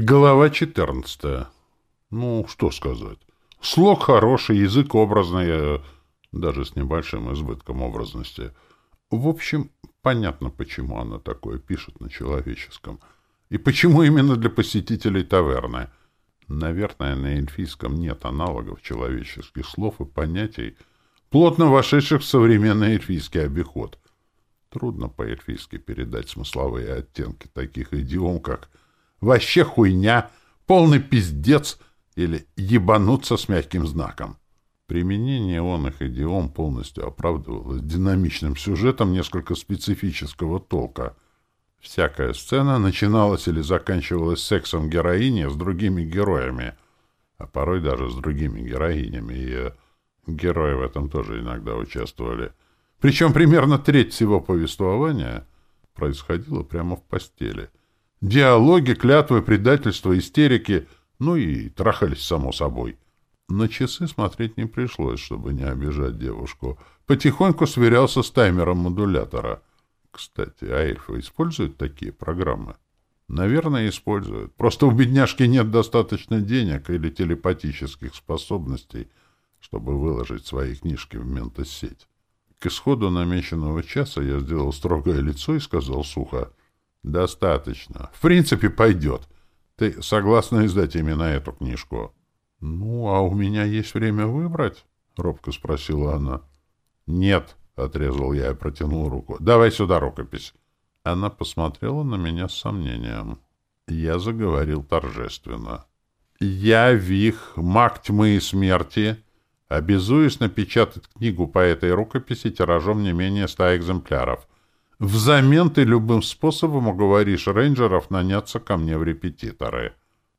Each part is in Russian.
Глава 14. Ну, что сказать. Слог хороший, язык образный, э, даже с небольшим избытком образности. В общем, понятно, почему она такое пишет на человеческом. И почему именно для посетителей таверны. Наверное, на эльфийском нет аналогов человеческих слов и понятий, плотно вошедших в современный эльфийский обиход. Трудно по-эльфийски передать смысловые оттенки таких идиом, как вообще хуйня, полный пиздец или ебануться с мягким знаком. Применение он их идиом полностью оправдывалось динамичным сюжетом несколько специфического толка. Всякая сцена начиналась или заканчивалась сексом героини с другими героями, а порой даже с другими героинями, и э, герои в этом тоже иногда участвовали. Причем примерно треть всего повествования происходило прямо в постели — Диалоги, клятвы, предательства, истерики, ну и трахались само собой. На часы смотреть не пришлось, чтобы не обижать девушку. Потихоньку сверялся с таймером модулятора. Кстати, а эльфы используют такие программы? Наверное, используют. Просто у бедняжки нет достаточно денег или телепатических способностей, чтобы выложить свои книжки в ментосеть. К исходу намеченного часа я сделал строгое лицо и сказал сухо — Достаточно. В принципе, пойдет. Ты согласна издать именно эту книжку? Ну, а у меня есть время выбрать? Робко спросила она. Нет, отрезал я и протянул руку. Давай сюда рукопись. Она посмотрела на меня с сомнением. Я заговорил торжественно. Я, Вих, маг тьмы и смерти, обязуюсь напечатать книгу по этой рукописи тиражом не менее ста экземпляров — Взамен ты любым способом уговоришь рейнджеров наняться ко мне в репетиторы.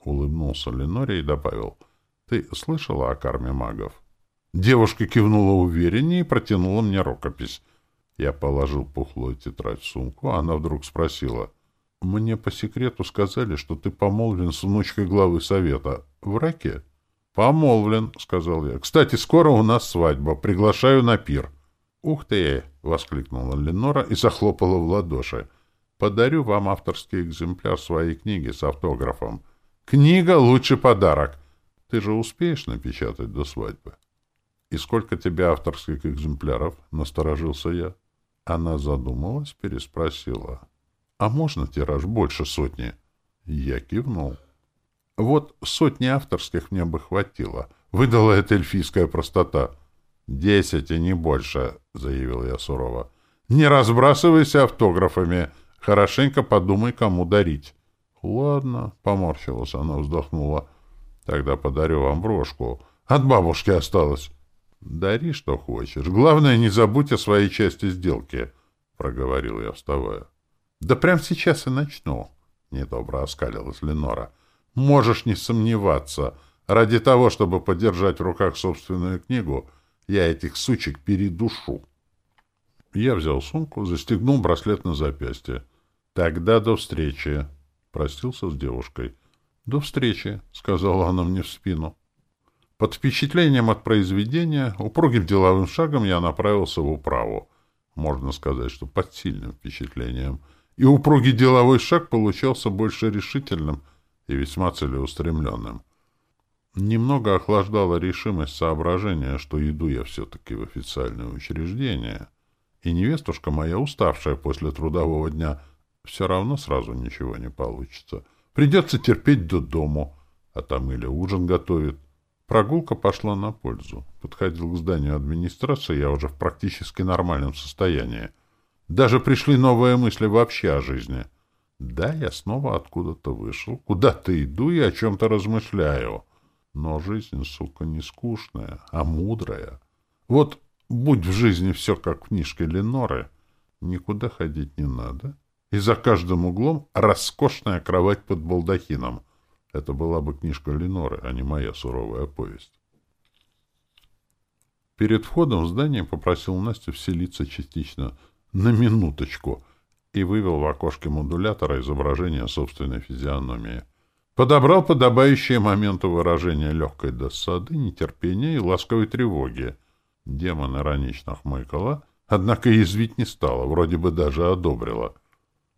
Улыбнулся Ленори и добавил. Ты слышала о карме магов? Девушка кивнула увереннее и протянула мне рукопись. Я положил пухлую тетрадь в сумку, а она вдруг спросила. «Мне по секрету сказали, что ты помолвлен с внучкой главы совета. В раке?» «Помолвлен», — сказал я. «Кстати, скоро у нас свадьба. Приглашаю на пир». «Ух ты!» — воскликнула Ленора и захлопала в ладоши. «Подарю вам авторский экземпляр своей книги с автографом. Книга — лучший подарок. Ты же успеешь напечатать до свадьбы?» «И сколько тебе авторских экземпляров?» — насторожился я. Она задумалась, переспросила. «А можно тираж больше сотни?» Я кивнул. «Вот сотни авторских мне бы хватило», — выдала эта эльфийская простота. «Десять и не больше», — заявил я сурово. «Не разбрасывайся автографами. Хорошенько подумай, кому дарить». «Ладно», — поморщилась она, вздохнула. «Тогда подарю вам брошку. От бабушки осталось». «Дари, что хочешь. Главное, не забудь о своей части сделки», — проговорил я, вставая. «Да прямо сейчас и начну», — недобро оскалилась Ленора. «Можешь не сомневаться. Ради того, чтобы подержать в руках собственную книгу, — я этих сучек передушу. Я взял сумку, застегнул браслет на запястье. Тогда до встречи. Простился с девушкой. До встречи, сказала она мне в спину. Под впечатлением от произведения, упругим деловым шагом я направился в управу. Можно сказать, что под сильным впечатлением. И упругий деловой шаг получался больше решительным и весьма целеустремленным. Немного охлаждала решимость соображения, что иду я все-таки в официальное учреждение, и невестушка моя, уставшая после трудового дня, все равно сразу ничего не получится. Придется терпеть до дому, а там или ужин готовит. Прогулка пошла на пользу. Подходил к зданию администрации я уже в практически нормальном состоянии. Даже пришли новые мысли вообще о жизни. Да, я снова откуда-то вышел, куда-то иду и о чем-то размышляю. Но жизнь, сука, не скучная, а мудрая. Вот будь в жизни все как в книжке Леноры, никуда ходить не надо. И за каждым углом роскошная кровать под балдахином. Это была бы книжка Леноры, а не моя суровая повесть. Перед входом в здание попросил Настю вселиться частично на минуточку и вывел в окошке модулятора изображение собственной физиономии — Подобрал подобающее моменту выражение легкой досады, нетерпения и ласковой тревоги. Демон иронично хмыкала, однако язвить не стала, вроде бы даже одобрила.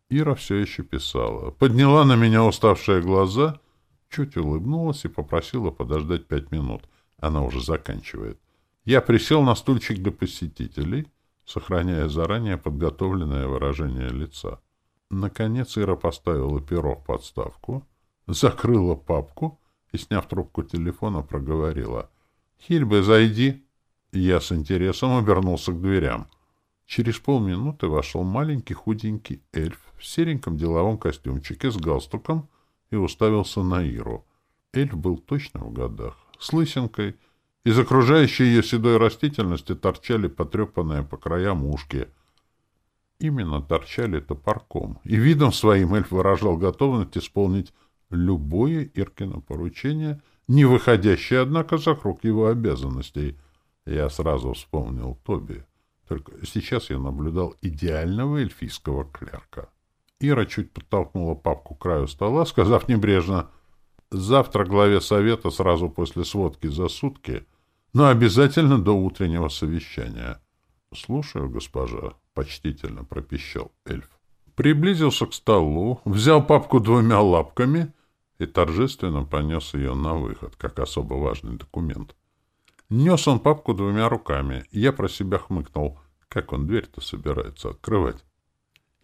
Ира все еще писала. Подняла на меня уставшие глаза чуть улыбнулась и попросила подождать пять минут. Она уже заканчивает. Я присел на стульчик для посетителей, сохраняя заранее подготовленное выражение лица. Наконец Ира поставила перо в подставку, закрыла папку и, сняв трубку телефона, проговорила. «Хильбе, зайди!» Я с интересом обернулся к дверям. Через полминуты вошел маленький худенький эльф в сереньком деловом костюмчике с галстуком и уставился на Иру. Эльф был точно в годах, с лысинкой. Из окружающей ее седой растительности торчали потрепанные по краям ушки. Именно торчали топорком, и видом своим эльф выражал готовность исполнить любое Иркино поручение, не выходящее, однако, за круг его обязанностей. Я сразу вспомнил Тоби. Только сейчас я наблюдал идеального эльфийского клерка. Ира чуть подтолкнула папку к краю стола, сказав небрежно, «Завтра главе совета сразу после сводки за сутки, но обязательно до утреннего совещания». «Слушаю, госпожа», — почтительно пропищал эльф. Приблизился к столу, взял папку двумя лапками и торжественно понес ее на выход, как особо важный документ. Нес он папку двумя руками, и я про себя хмыкнул, как он дверь-то собирается открывать.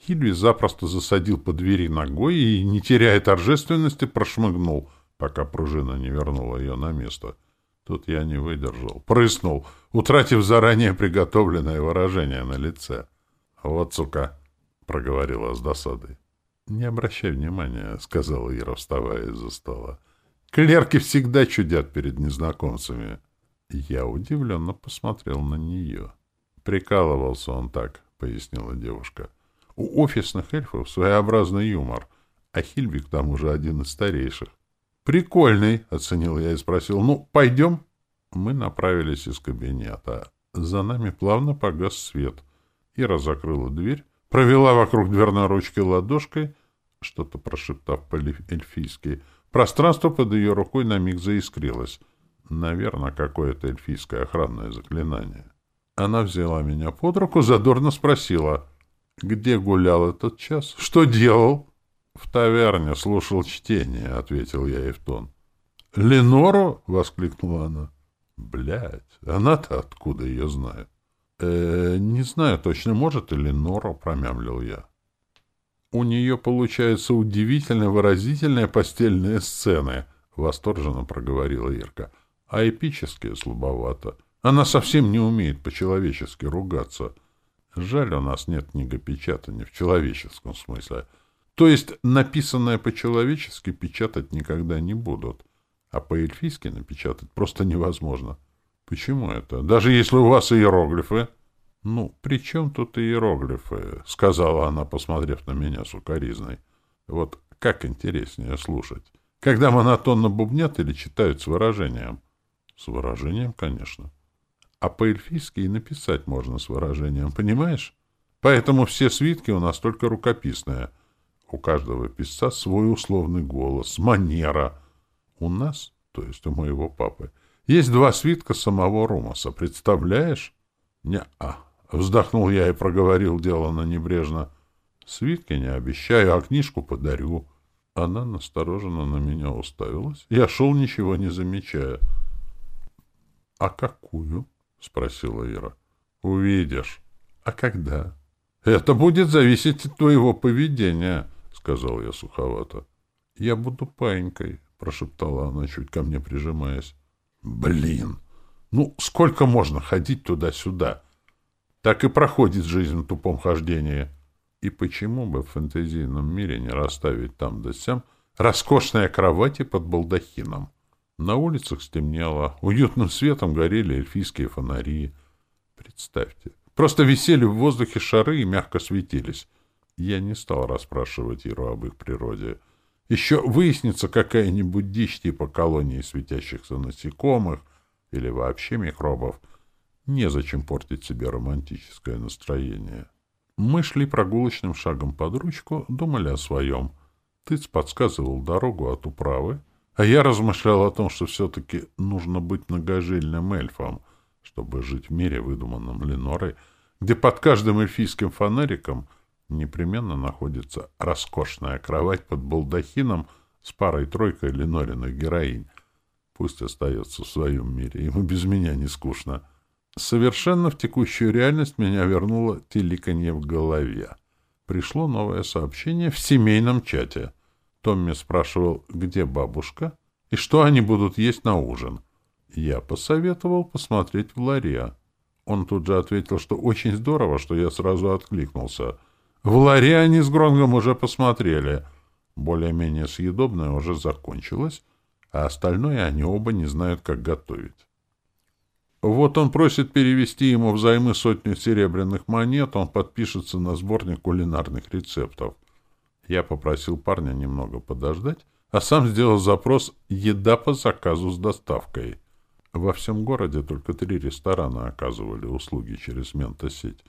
Хильви запросто засадил по двери ногой и, не теряя торжественности, прошмыгнул, пока пружина не вернула ее на место. Тут я не выдержал. Прыснул, утратив заранее приготовленное выражение на лице. — Вот, сука! — проговорила с досадой. — Не обращай внимания, — сказала Ира, вставая из-за стола. — Клерки всегда чудят перед незнакомцами. Я удивленно посмотрел на нее. — Прикалывался он так, — пояснила девушка. — у офисных эльфов своеобразный юмор, а Хильби к тому же один из старейших. «Прикольный», — оценил я и спросил. «Ну, пойдем?» Мы направились из кабинета. За нами плавно погас свет. Ира закрыла дверь, провела вокруг дверной ручки ладошкой, что-то прошептав по-эльфийски. Пространство под ее рукой на миг заискрилось. Наверное, какое-то эльфийское охранное заклинание. Она взяла меня под руку, задорно спросила. Где гулял этот час? Что делал? В таверне слушал чтение, ответил я ей в тон. Ленору? воскликнула она. Блядь, она-то откуда ее знает? Э, не знаю точно, может, и Ленору, промямлил я. У нее получаются удивительно выразительные постельные сцены, восторженно проговорила Ирка. А эпические слабовато. Она совсем не умеет по-человечески ругаться. — Жаль, у нас нет книгопечатания в человеческом смысле. То есть написанное по-человечески печатать никогда не будут, а по-эльфийски напечатать просто невозможно. Почему это? Даже если у вас иероглифы... — Ну, при чем тут иероглифы? — сказала она, посмотрев на меня сукоризной. — Вот как интереснее слушать. Когда монотонно бубнят или читают с выражением? — С выражением, конечно. — а по-эльфийски и написать можно с выражением, понимаешь? Поэтому все свитки у нас только рукописные. У каждого писца свой условный голос, манера. У нас, то есть у моего папы, есть два свитка самого Румаса, представляешь? Не-а. Вздохнул я и проговорил делано небрежно. Свитки не обещаю, а книжку подарю. Она настороженно на меня уставилась. Я шел, ничего не замечая. — А какую? — спросила Ира. — Увидишь. — А когда? — Это будет зависеть от твоего поведения, — сказал я суховато. — Я буду паинькой, — прошептала она, чуть ко мне прижимаясь. — Блин! Ну, сколько можно ходить туда-сюда? Так и проходит жизнь в тупом хождении. И почему бы в фэнтезийном мире не расставить там да сям роскошные кровати под балдахином? — на улицах стемнело, уютным светом горели эльфийские фонари. Представьте, просто висели в воздухе шары и мягко светились. Я не стал расспрашивать Иру об их природе. Еще выяснится какая-нибудь дичь типа колонии светящихся насекомых или вообще микробов. Незачем портить себе романтическое настроение. Мы шли прогулочным шагом под ручку, думали о своем. Тыц подсказывал дорогу от управы, а я размышлял о том, что все-таки нужно быть многожильным эльфом, чтобы жить в мире, выдуманном Ленорой, где под каждым эльфийским фонариком непременно находится роскошная кровать под балдахином с парой-тройкой Ленориных героинь. Пусть остается в своем мире, ему без меня не скучно. Совершенно в текущую реальность меня вернуло теликанье в голове. Пришло новое сообщение в семейном чате. Томми спрашивал, где бабушка и что они будут есть на ужин. Я посоветовал посмотреть в ларе. Он тут же ответил, что очень здорово, что я сразу откликнулся. В ларе они с Гронгом уже посмотрели. Более-менее съедобное уже закончилось, а остальное они оба не знают, как готовить. Вот он просит перевести ему взаймы сотню серебряных монет, он подпишется на сборник кулинарных рецептов. Я попросил парня немного подождать, а сам сделал запрос «Еда по заказу с доставкой». Во всем городе только три ресторана оказывали услуги через ментосеть.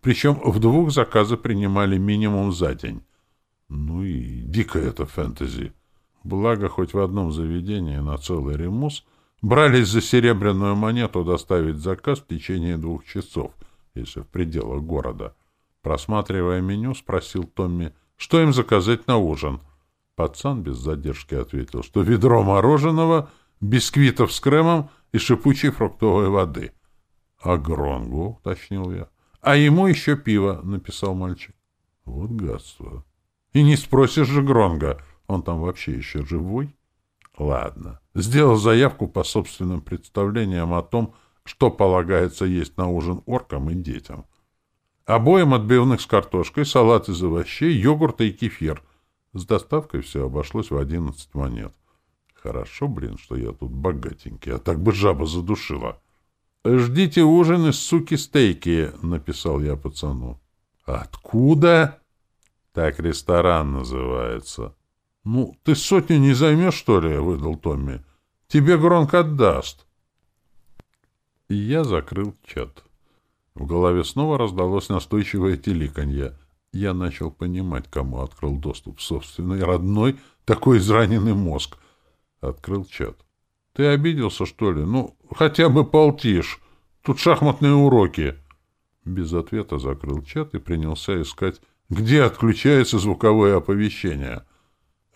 Причем в двух заказы принимали минимум за день. Ну и дико это фэнтези. Благо, хоть в одном заведении на целый ремус брались за серебряную монету доставить заказ в течение двух часов, если в пределах города. Просматривая меню, спросил Томми, что им заказать на ужин. Пацан без задержки ответил, что ведро мороженого, бисквитов с кремом и шипучей фруктовой воды. — А Гронгу? — уточнил я. — А ему еще пиво, — написал мальчик. — Вот гадство. — И не спросишь же Гронга, он там вообще еще живой? — Ладно. Сделал заявку по собственным представлениям о том, что полагается есть на ужин оркам и детям. Обоим отбивных с картошкой, салат из овощей, йогурта и кефир. С доставкой все обошлось в одиннадцать монет. — Хорошо, блин, что я тут богатенький, а так бы жаба задушила. «Ждите ужин из суки-стейки», — написал я пацану. «Откуда?» «Так ресторан называется». «Ну, ты сотню не займешь, что ли?» — выдал Томми. «Тебе Гронк отдаст». И я закрыл чат. В голове снова раздалось настойчивое теликанье. Я начал понимать, кому открыл доступ собственный родной, такой израненный мозг — Открыл чат. «Ты обиделся, что ли? Ну, хотя бы полтишь. Тут шахматные уроки». Без ответа закрыл чат и принялся искать, где отключается звуковое оповещение.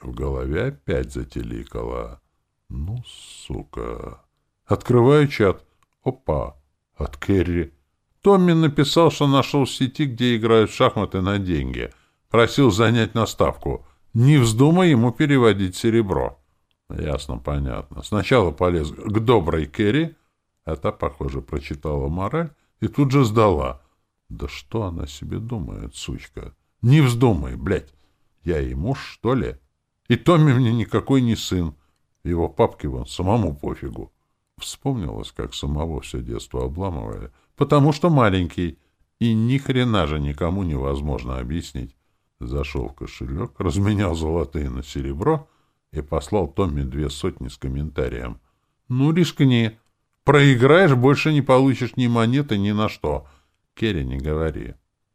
В голове опять зателикало. «Ну, сука!» Открываю чат. Опа! От Керри. Томми написал, что нашел в сети, где играют в шахматы на деньги. Просил занять наставку. Не вздумай ему переводить серебро. Ясно, понятно. Сначала полез к доброй Керри, а та, похоже, прочитала мораль и тут же сдала. Да что она себе думает, сучка? Не вздумай, блядь. Я ей муж, что ли? И Томми мне никакой не сын. Его папке вон самому пофигу. Вспомнилось, как самого все детство обламывали. Потому что маленький. И ни хрена же никому невозможно объяснить. Зашел в кошелек, разменял золотые на серебро — и послал Томми две сотни с комментарием. «Ну, рискни. Проиграешь, больше не получишь ни монеты, ни на что. Керри, не говори».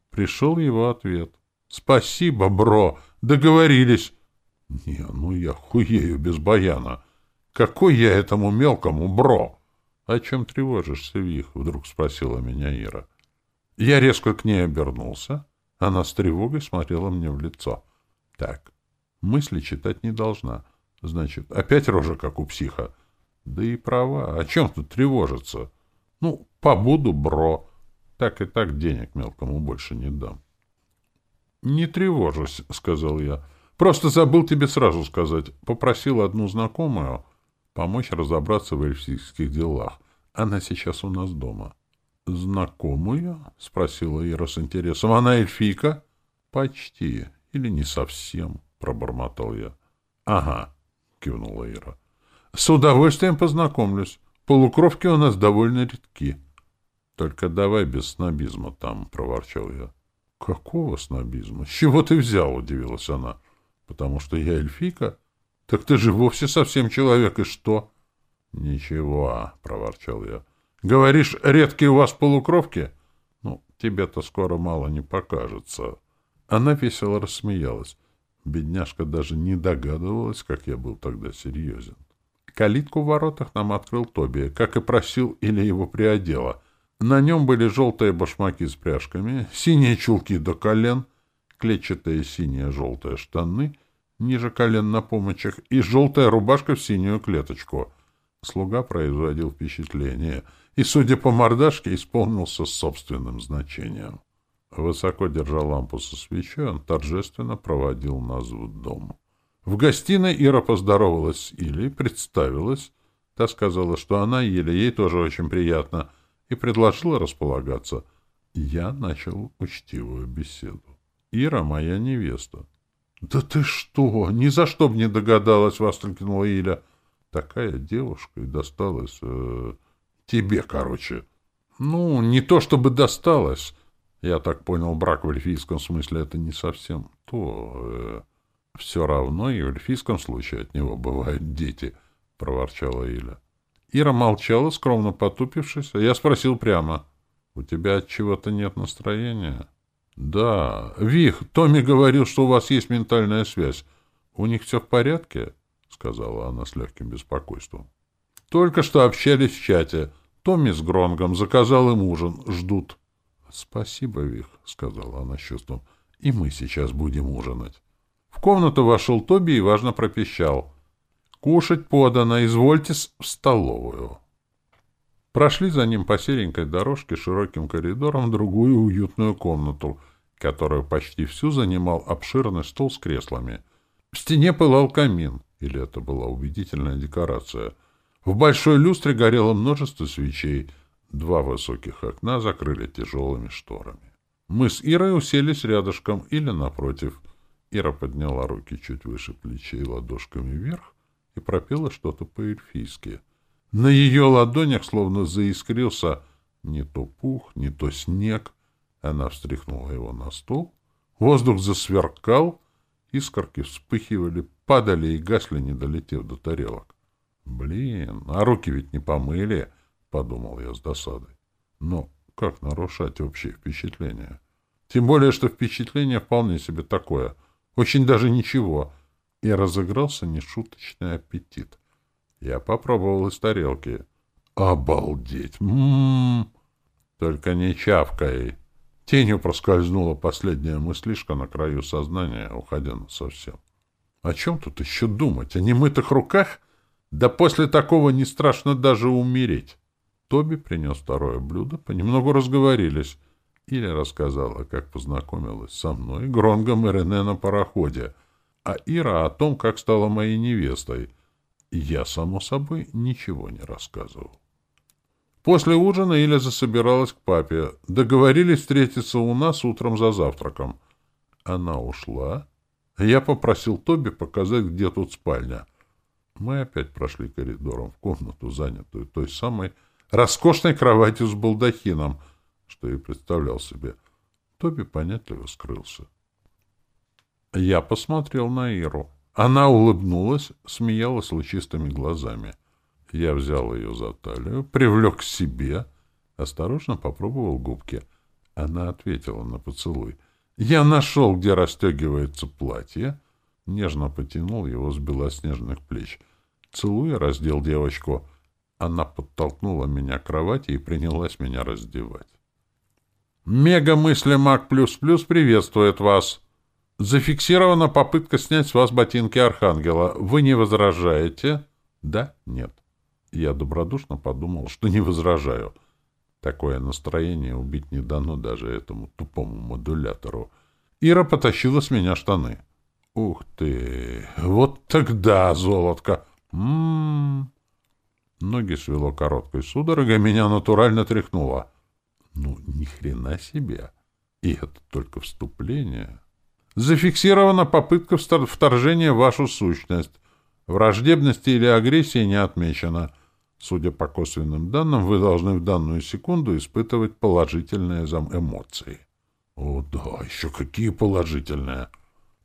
Пришел его ответ. «Спасибо, бро. Договорились». «Не, ну я хуею без баяна. Какой я этому мелкому бро?» «О чем тревожишься, Вих?» — вдруг спросила меня Ира. Я резко к ней обернулся. Она с тревогой смотрела мне в лицо. «Так, Мысли читать не должна. Значит, опять рожа, как у психа. Да и права. О чем тут тревожиться? Ну, побуду, бро. Так и так денег мелкому больше не дам. «Не тревожусь», — сказал я. «Просто забыл тебе сразу сказать. Попросил одну знакомую помочь разобраться в эльфийских делах. Она сейчас у нас дома». «Знакомую?» — спросила Ира с интересом. «Она эльфийка?» «Почти. Или не совсем» пробормотал я. — Ага, — кивнула Ира. — С удовольствием познакомлюсь. Полукровки у нас довольно редки. — Только давай без снобизма там, — проворчал я. — Какого снобизма? С чего ты взял? — удивилась она. — Потому что я эльфийка? Так ты же вовсе совсем человек, и что? — Ничего, — проворчал я. — Говоришь, редкие у вас полукровки? Ну, тебе-то скоро мало не покажется. Она весело рассмеялась. Бедняжка даже не догадывалась, как я был тогда серьезен. Калитку в воротах нам открыл Тоби, как и просил или его приодела. На нем были желтые башмаки с пряжками, синие чулки до колен, клетчатые синие-желтые штаны, ниже колен на помочах, и желтая рубашка в синюю клеточку. Слуга производил впечатление, и, судя по мордашке, исполнился собственным значением. Высоко держа лампу со свечой, он торжественно проводил нас в дом. В гостиной Ира поздоровалась с Илей, представилась. Та сказала, что она Иля, ей тоже очень приятно, и предложила располагаться. Я начал учтивую беседу. Ира моя невеста. — Да ты что? Ни за что б не догадалась, — воскликнула Иля. — Такая девушка и досталась э, тебе, короче. — Ну, не то чтобы досталась. Я так понял, брак в эльфийском смысле это не совсем то. Э, все равно и в эльфийском случае от него бывают дети, — проворчала Иля. Ира молчала, скромно потупившись, а я спросил прямо. — У тебя от чего-то нет настроения? — Да. Вих, Томми говорил, что у вас есть ментальная связь. У них все в порядке? — сказала она с легким беспокойством. — Только что общались в чате. Томми с Гронгом заказал им ужин. Ждут. — «Спасибо, Вих», — сказала она с чувством. «И мы сейчас будем ужинать». В комнату вошел Тоби и важно пропищал. «Кушать подано, извольте в столовую». Прошли за ним по серенькой дорожке широким коридором в другую уютную комнату, которую почти всю занимал обширный стол с креслами. В стене пылал камин, или это была убедительная декорация. В большой люстре горело множество свечей — Два высоких окна закрыли тяжелыми шторами. Мы с Ирой уселись рядышком или напротив. Ира подняла руки чуть выше плечей ладошками вверх и пропела что-то по-эльфийски. На ее ладонях словно заискрился не то пух, не то снег. Она встряхнула его на стол. Воздух засверкал, искорки вспыхивали, падали и гасли, не долетев до тарелок. Блин, а руки ведь не помыли подумал я с досадой. Но как нарушать общее впечатление? Тем более, что впечатление вполне себе такое. Очень даже ничего. И разыгрался нешуточный аппетит. Я попробовал из тарелки. Обалдеть! М-м-м! Только не чавкай. Тенью проскользнула последняя мыслишка на краю сознания, уходя совсем. О чем тут еще думать? О немытых руках? Да после такого не страшно даже умереть. Тоби принес второе блюдо, понемногу разговорились. Или рассказала, как познакомилась со мной, Гронгом и Рене на пароходе, а Ира о том, как стала моей невестой. Я, само собой, ничего не рассказывал. После ужина Иля засобиралась к папе. Договорились встретиться у нас утром за завтраком. Она ушла. Я попросил Тоби показать, где тут спальня. Мы опять прошли коридором в комнату, занятую той самой, роскошной кроватью с балдахином, что и представлял себе. Тоби понятливо скрылся. Я посмотрел на Иру. Она улыбнулась, смеялась лучистыми глазами. Я взял ее за талию, привлек к себе, осторожно попробовал губки. Она ответила на поцелуй. Я нашел, где расстегивается платье, нежно потянул его с белоснежных плеч. Целуя, раздел девочку — она подтолкнула меня к кровати и принялась меня раздевать. «Мега-мысли Мак Плюс Плюс приветствует вас!» «Зафиксирована попытка снять с вас ботинки Архангела. Вы не возражаете?» «Да? Нет». Я добродушно подумал, что не возражаю. Такое настроение убить не дано даже этому тупому модулятору. Ира потащила с меня штаны. «Ух ты! Вот тогда, золотко! М-м-м!» Ноги свело короткой судорогой, меня натурально тряхнуло. Ну, ни хрена себе. И это только вступление. Зафиксирована попытка вторжения в вашу сущность. Враждебности или агрессии не отмечено. Судя по косвенным данным, вы должны в данную секунду испытывать положительные эмоции. О да, еще какие положительные.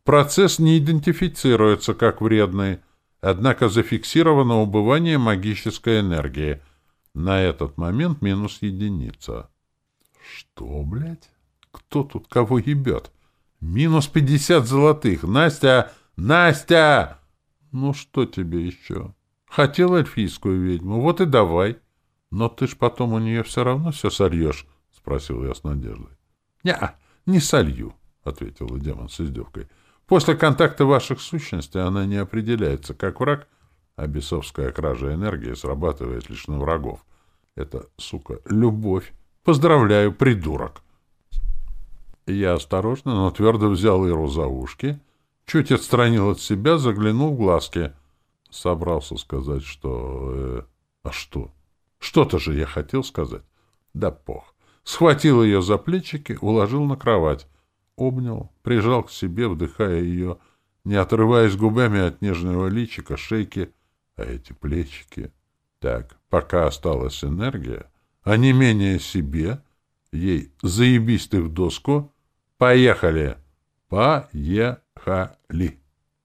Процесс не идентифицируется как вредный. Однако зафиксировано убывание магической энергии. На этот момент минус единица. Что, блядь? Кто тут кого ебет? Минус пятьдесят золотых. Настя! Настя! Ну что тебе еще? Хотел эльфийскую ведьму, вот и давай. Но ты ж потом у нее все равно все сольешь, спросил я с надеждой. Не, не солью, ответила демон с издевкой. После контакта ваших сущностей она не определяется как враг, а бесовская кража энергии срабатывает лишь на врагов. Это, сука, любовь. Поздравляю, придурок. Я осторожно, но твердо взял Иру за ушки, чуть отстранил от себя, заглянул в глазки. Собрался сказать, что... Э, а что? Что-то же я хотел сказать. Да пох. Схватил ее за плечики, уложил на кровать обнял, прижал к себе, вдыхая ее, не отрываясь губами от нежного личика, шейки, а эти плечики. Так, пока осталась энергия, а не менее себе, ей заебись ты в доску, поехали, поехали.